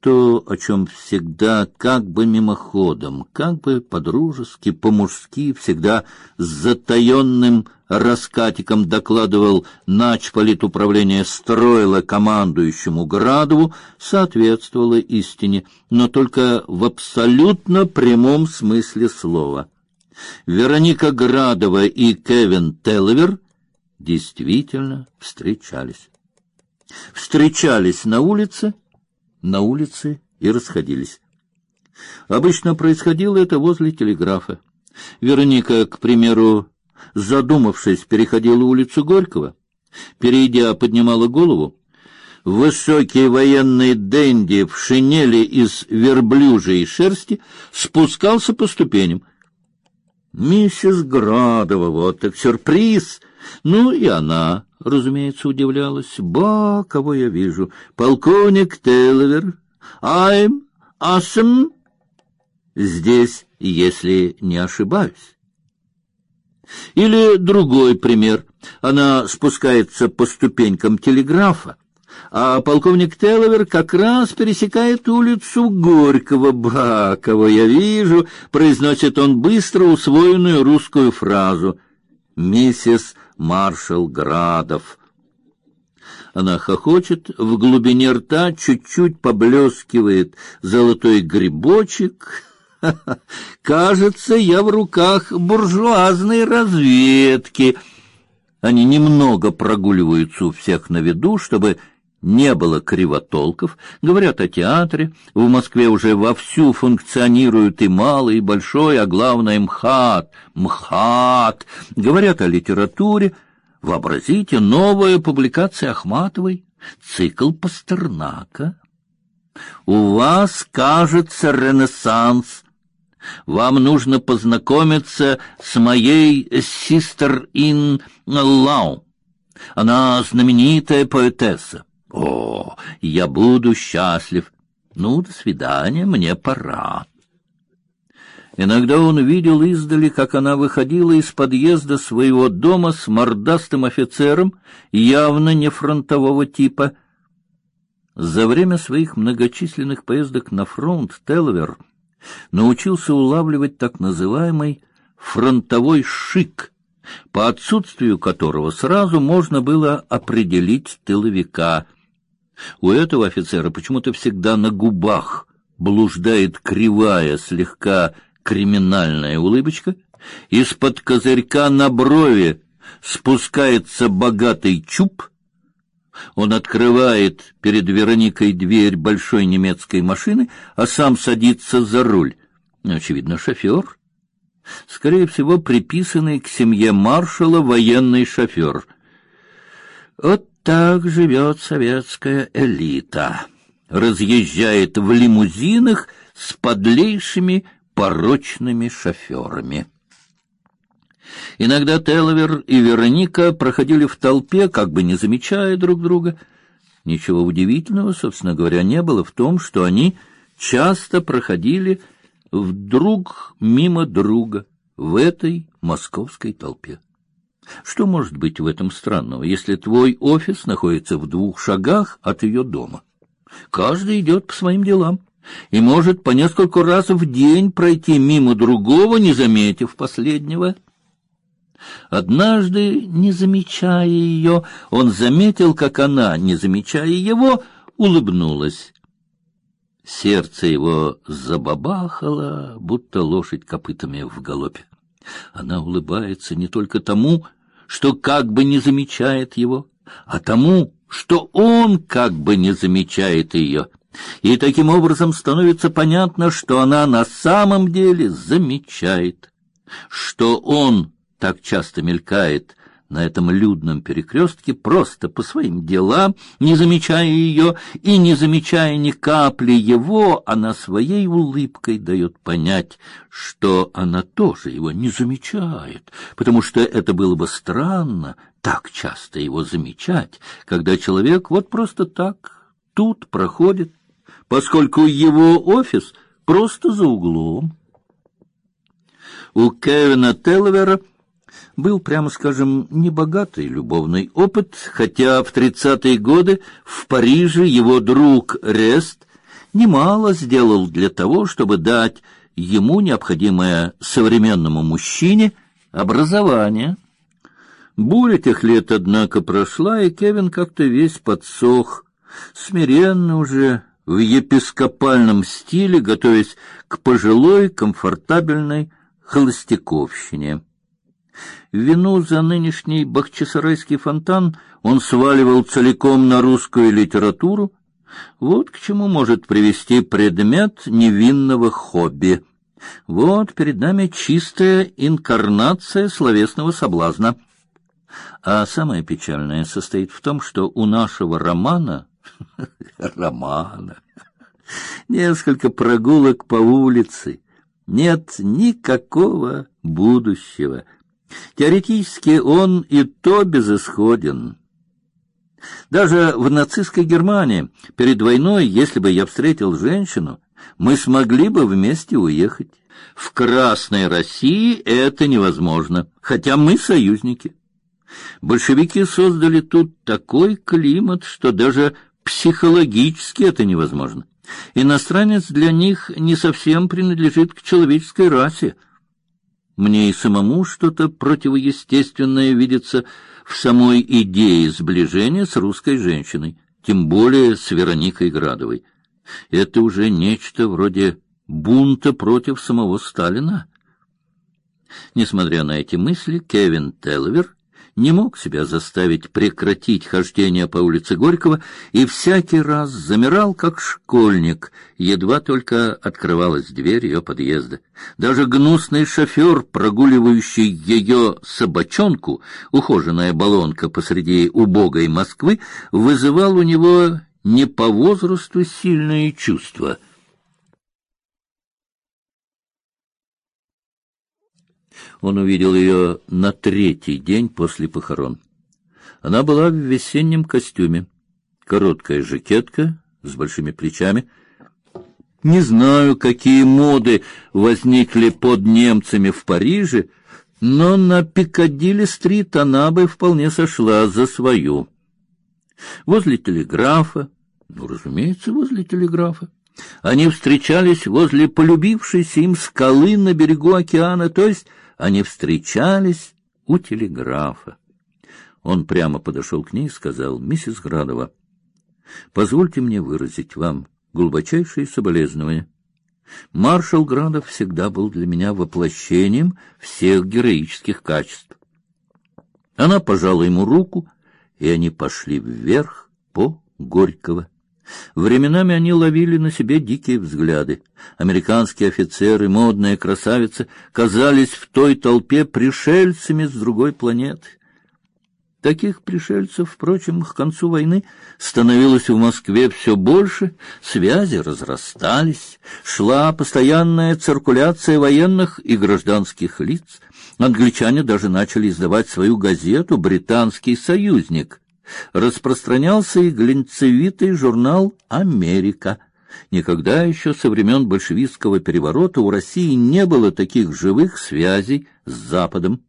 То, о чем всегда как бы мимоходом, как бы по-дружески, по-мужски, всегда с затаенным раскатиком докладывал начполит управления строила командующему Градову, соответствовало истине, но только в абсолютно прямом смысле слова. Вероника Градова и Кевин Телвер действительно встречались. Встречались на улице, на улице и расходились. Обычно происходило это возле телеграфа. Вероника, к примеру, задумавшись, переходила улицу Горького, перейдя, поднимала голову. Высокий военный денди в шинели из верблюжьей шерсти спускался по ступеням. Миссис Градова, вот так сюрприз! Ну и она, разумеется, удивлялась. Ба, кого я вижу? Полковник Телвер. I'm awesome. Здесь, если не ошибаюсь. Или другой пример. Она спускается по ступенькам телеграфа, а полковник Телвер как раз пересекает улицу Горького. Ба, кого я вижу, произносит он быстро усвоенную русскую фразу. Миссис маршал Градов. Она хохочет, в глубине рта чуть-чуть поблескивает золотой грибочек. Кажется, я в руках буржуазной разведки. Они немного прогуливаются у всех на виду, чтобы не было кривотолков, говорят о театре. В Москве уже вовсю функционируют и малый, и большой, а главное МХАТ, МХАТ. Говорят о литературе. Вообразите, новая публикация Ахматовой, цикл Пастернака. У вас, кажется, ренессанс. Вам нужно познакомиться с моей sister in law. Она знаменитая поэтесса. О, я буду счастлив. Ну, до свидания, мне пора. Иногда он видел издали, как она выходила из подъезда своего дома с мордастым офицером, явно не фронтового типа. За время своих многочисленных поездок на фронт Телвер научился улавливать так называемый фронтовой шик, по отсутствию которого сразу можно было определить тыловика — у этого офицера почему-то всегда на губах блуждает кривая, слегка криминальная улыбочка, из-под козырька на брови спускается богатый чуб. Он открывает перед Вероникой дверь большой немецкой машины, а сам садится за руль. Очевидно, шофер. Скорее всего, приписанный к семье маршала военный шофер. Вот так живет советская элита. Разъезжает в лимузинах с подлейшими порочными шоферами. Иногда Телвер и Вероника проходили в толпе, как бы не замечая друг друга. Ничего удивительного, собственно говоря, не было в том, что они часто проходили вдруг мимо друга в этой московской толпе. Что может быть в этом странного, если твой офис находится в двух шагах от ее дома? Каждый идет по своим делам и может по несколько раз в день пройти мимо другого, не заметив последнего. Однажды, не замечая ее, он заметил, как она, не замечая его, улыбнулась. Сердце его забабахало, будто лошадь копытами в галопе. Она улыбается не только тому, что как бы не замечает его, а тому, что он как бы не замечает ее. И таким образом становится понятно, что она на самом деле замечает, что он так часто мелькает на этом людном перекрестке просто по своим делам, не замечая ее и не замечая ни капли его, она своей улыбкой дает понять, что она тоже его не замечает, потому что это было бы странно так часто его замечать, когда человек вот просто так тут проходит, поскольку его офис просто за углом. У Кевина Телвера был, прямо скажем, небогатый любовный опыт, хотя в тридцатые годы в Париже его друг Рест немало сделал для того, чтобы дать ему необходимое современному мужчине образование. Буря тех лет, однако, прошла, и Кевин как-то весь подсох, смиренно уже в епископальном стиле, готовясь к пожилой, комфортабельной холостяковщине. Вину за нынешний бахчисарайский фонтан он сваливал целиком на русскую литературу. Вот к чему может привести предмет невинного хобби. Вот перед нами чистая инкарнация словесного соблазна. А самое печальное состоит в том, что у нашего романа романа несколько прогулок по улице, нет никакого будущего. Теоретически он и то безысходен. Даже в нацистской Германии перед войной, если бы я встретил женщину, мы смогли бы вместе уехать. В Красной России это невозможно, хотя мы союзники. Большевики создали тут такой климат, что даже психологически это невозможно. Иностранец для них не совсем принадлежит к человеческой расе. Мне и самому что-то противоестественное видится в самой идее сближения с русской женщиной, тем более с Вероникой Градовой. Это уже нечто вроде бунта против самого Сталина. Несмотря на эти мысли, Кевин Телвер не мог себя заставить прекратить хождение по улице Горького и всякий раз замирал, как школьник, едва только открывалась дверь ее подъезда. Даже гнусный шофер, прогуливающий ее собачонку, ухоженная баллонка посреди убогой Москвы, вызывал у него не по возрасту сильные чувства — Он увидел ее на третий день после похорон. Она была в весеннем костюме, короткая жакетка с большими плечами. Не знаю, какие моды возникли под немцами в Париже, но на Пикадилли-стрит она бы вполне сошла за свою. Возле телеграфа, ну, разумеется, возле телеграфа, они встречались возле полюбившейся им скалы на берегу океана, то есть они встречались у телеграфа. Он прямо подошел к ней и сказал, «Миссис Градова, позвольте мне выразить вам глубочайшие соболезнования. Маршал Градов всегда был для меня воплощением всех героических качеств». Она пожала ему руку, и они пошли вверх по Горького. Временами они ловили на себе дикие взгляды. Американские офицеры, модные красавицы казались в той толпе пришельцами с другой планеты. Таких пришельцев, впрочем, к концу войны становилось в Москве все больше, связи разрастались, шла постоянная циркуляция военных и гражданских лиц. Англичане даже начали издавать свою газету «Британский союзник», распространялся и глинцевитый журнал «Америка». Никогда еще со времен большевистского переворота у России не было таких живых связей с Западом.